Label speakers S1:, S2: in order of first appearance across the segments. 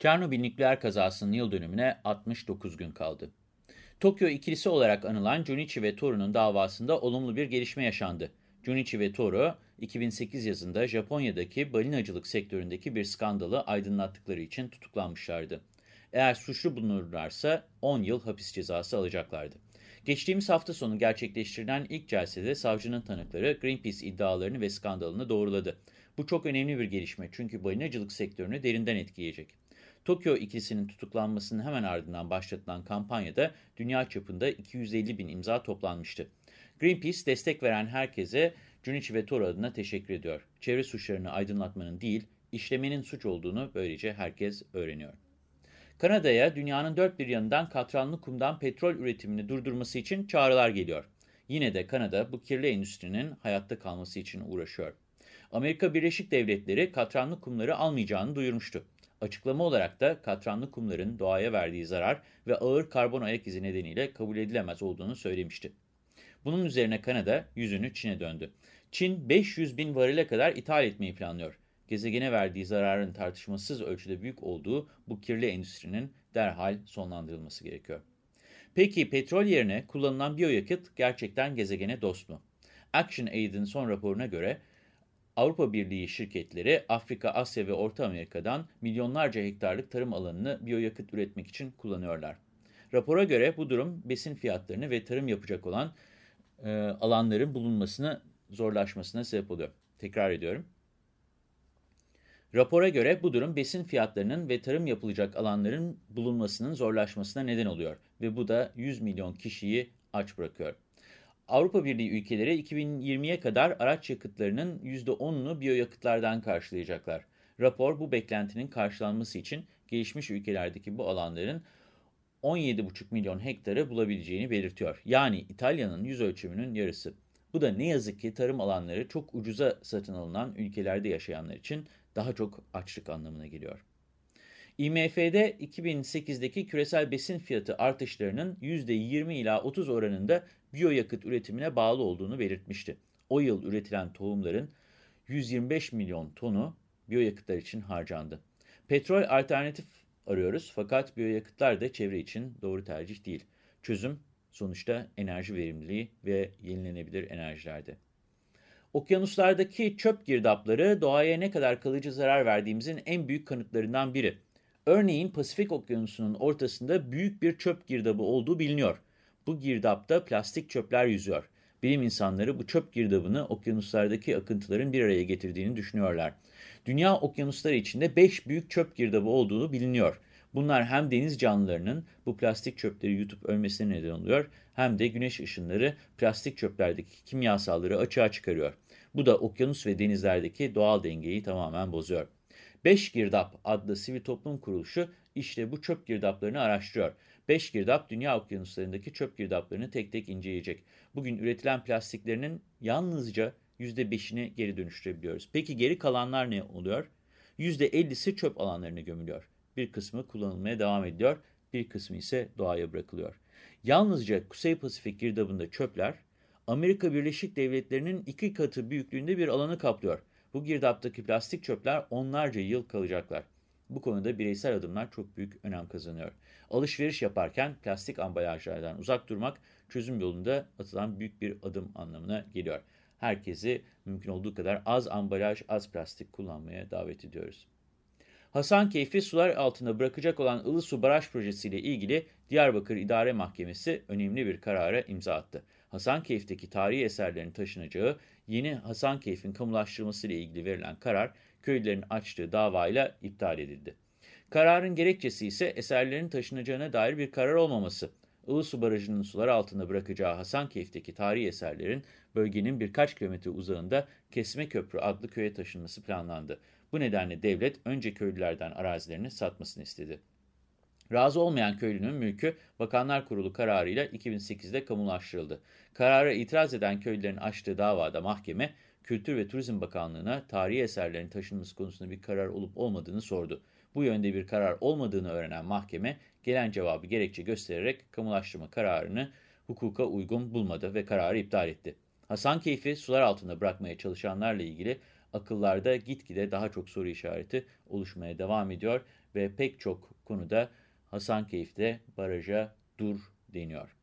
S1: Çernobil nükleer kazasının yıl dönümüne 69 gün kaldı. Tokyo ikilisi olarak anılan Junichi ve Toru'nun davasında olumlu bir gelişme yaşandı. Junichi ve Toru, 2008 yazında Japonya'daki balinacılık sektöründeki bir skandalı aydınlattıkları için tutuklanmışlardı. Eğer suçlu bulunurlarsa 10 yıl hapis cezası alacaklardı. Geçtiğimiz hafta sonu gerçekleştirilen ilk celsede savcının tanıkları Greenpeace iddialarını ve skandalını doğruladı. Bu çok önemli bir gelişme çünkü balinacılık sektörünü derinden etkileyecek. Tokyo ikilisinin tutuklanmasının hemen ardından başlatılan kampanyada dünya çapında 250 bin imza toplanmıştı. Greenpeace destek veren herkese Junichi ve Toro adına teşekkür ediyor. Çevre suçlarını aydınlatmanın değil, işlemenin suç olduğunu böylece herkes öğreniyor. Kanada'ya dünyanın dört bir yanından katranlı kumdan petrol üretimini durdurması için çağrılar geliyor. Yine de Kanada bu kirli endüstrinin hayatta kalması için uğraşıyor. Amerika Birleşik Devletleri katranlı kumları almayacağını duyurmuştu. Açıklama olarak da katranlı kumların doğaya verdiği zarar ve ağır karbon ayak izi nedeniyle kabul edilemez olduğunu söylemişti. Bunun üzerine Kanada yüzünü Çin'e döndü. Çin 500 bin varile kadar ithal etmeyi planlıyor. Gezegene verdiği zararın tartışmasız ölçüde büyük olduğu bu kirli endüstrinin derhal sonlandırılması gerekiyor. Peki petrol yerine kullanılan biyoyakıt gerçekten gezegene dost mu? Action Aid'in son raporuna göre Avrupa Birliği şirketleri Afrika, Asya ve Orta Amerika'dan milyonlarca hektarlık tarım alanını biyoyakıt üretmek için kullanıyorlar. Rapora göre bu durum besin fiyatlarını ve tarım yapacak olan e, alanların bulunmasını zorlaşmasına sebep oluyor. Tekrar ediyorum. Rapora göre bu durum besin fiyatlarının ve tarım yapılacak alanların bulunmasının zorlaşmasına neden oluyor ve bu da 100 milyon kişiyi aç bırakıyor. Avrupa Birliği ülkeleri 2020'ye kadar araç yakıtlarının %10'unu biyoyakıtlardan karşılayacaklar. Rapor bu beklentinin karşılanması için gelişmiş ülkelerdeki bu alanların 17,5 milyon hektarı bulabileceğini belirtiyor. Yani İtalya'nın yüz ölçümünün yarısı. Bu da ne yazık ki tarım alanları çok ucuza satın alınan ülkelerde yaşayanlar için daha çok açlık anlamına geliyor. IMF'de 2008'deki küresel besin fiyatı artışlarının %20 ila 30 oranında biyoyakıt üretimine bağlı olduğunu belirtmişti. O yıl üretilen tohumların 125 milyon tonu biyoyakıtlar için harcandı. Petrol alternatif arıyoruz fakat biyoyakıtlar da çevre için doğru tercih değil. Çözüm sonuçta enerji verimliliği ve yenilenebilir enerjilerde. Okyanuslardaki çöp girdapları doğaya ne kadar kalıcı zarar verdiğimizin en büyük kanıtlarından biri. Örneğin Pasifik Okyanusu'nun ortasında büyük bir çöp girdabı olduğu biliniyor. Bu girdapta plastik çöpler yüzüyor. Bilim insanları bu çöp girdabını okyanuslardaki akıntıların bir araya getirdiğini düşünüyorlar. Dünya okyanusları içinde 5 büyük çöp girdabı olduğunu biliniyor. Bunlar hem deniz canlılarının bu plastik çöpleri yutup ölmesine neden oluyor, hem de güneş ışınları plastik çöplerdeki kimyasalları açığa çıkarıyor. Bu da okyanus ve denizlerdeki doğal dengeyi tamamen bozuyor. Beş Girdap adlı sivil toplum kuruluşu işte bu çöp girdaplarını araştırıyor. Beş Girdap dünya okyanuslarındaki çöp girdaplarını tek tek inceleyecek. Bugün üretilen plastiklerinin yalnızca %5'ini geri dönüştürebiliyoruz. Peki geri kalanlar ne oluyor? %50'si çöp alanlarına gömülüyor. Bir kısmı kullanılmaya devam ediyor, bir kısmı ise doğaya bırakılıyor. Yalnızca Kuzey Pasifik girdabında çöpler, Amerika Birleşik Devletleri'nin iki katı büyüklüğünde bir alanı kaplıyor. Bu girdaptaki plastik çöpler onlarca yıl kalacaklar. Bu konuda bireysel adımlar çok büyük önem kazanıyor. Alışveriş yaparken plastik ambalajlardan uzak durmak çözüm yolunda atılan büyük bir adım anlamına geliyor. Herkesi mümkün olduğu kadar az ambalaj, az plastik kullanmaya davet ediyoruz. Hasankeyf'i sular altında bırakacak olan Ilısu Baraj Projesi ile ilgili Diyarbakır İdare Mahkemesi önemli bir karara imza attı. Hasankeyf'teki tarihi eserlerin taşınacağı yeni Hasankeyf'in kamulaştırılması ilgili verilen karar köylülerin açtığı davayla iptal edildi. Kararın gerekçesi ise eserlerin taşınacağına dair bir karar olmaması. Ilısu Barajı'nın sular altında bırakacağı Hasankeyf'teki tarihi eserlerin bölgenin birkaç kilometre uzağında Kesme Köprü adlı köye taşınması planlandı. Bu nedenle devlet önce köylülerden arazilerini satmasını istedi. Razı olmayan köylünün mülkü Bakanlar Kurulu kararıyla 2008'de kamulaştırıldı. Karara itiraz eden köylülerin açtığı davada mahkeme, Kültür ve Turizm Bakanlığı'na tarihi eserlerin taşınması konusunda bir karar olup olmadığını sordu. Bu yönde bir karar olmadığını öğrenen mahkeme, gelen cevabı gerekçe göstererek kamulaştırma kararını hukuka uygun bulmadı ve kararı iptal etti. Hasankeyf'i sular altında bırakmaya çalışanlarla ilgili akıllarda gitgide daha çok soru işareti oluşmaya devam ediyor ve pek çok konuda Hasankeyf'te baraja dur deniyor.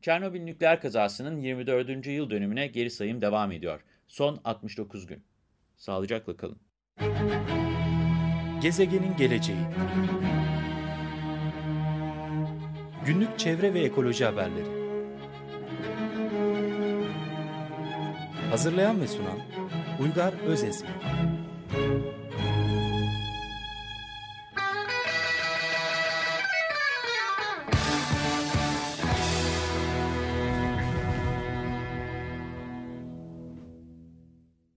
S1: Çernobil nükleer kazasının 24. yıl dönümüne geri sayım devam ediyor. Son 69 gün. Sağlıcakla kalın.
S2: Gezegenin geleceği Günlük çevre ve ekoloji haberleri Hazırlayan ve sunan Uygar Özesmi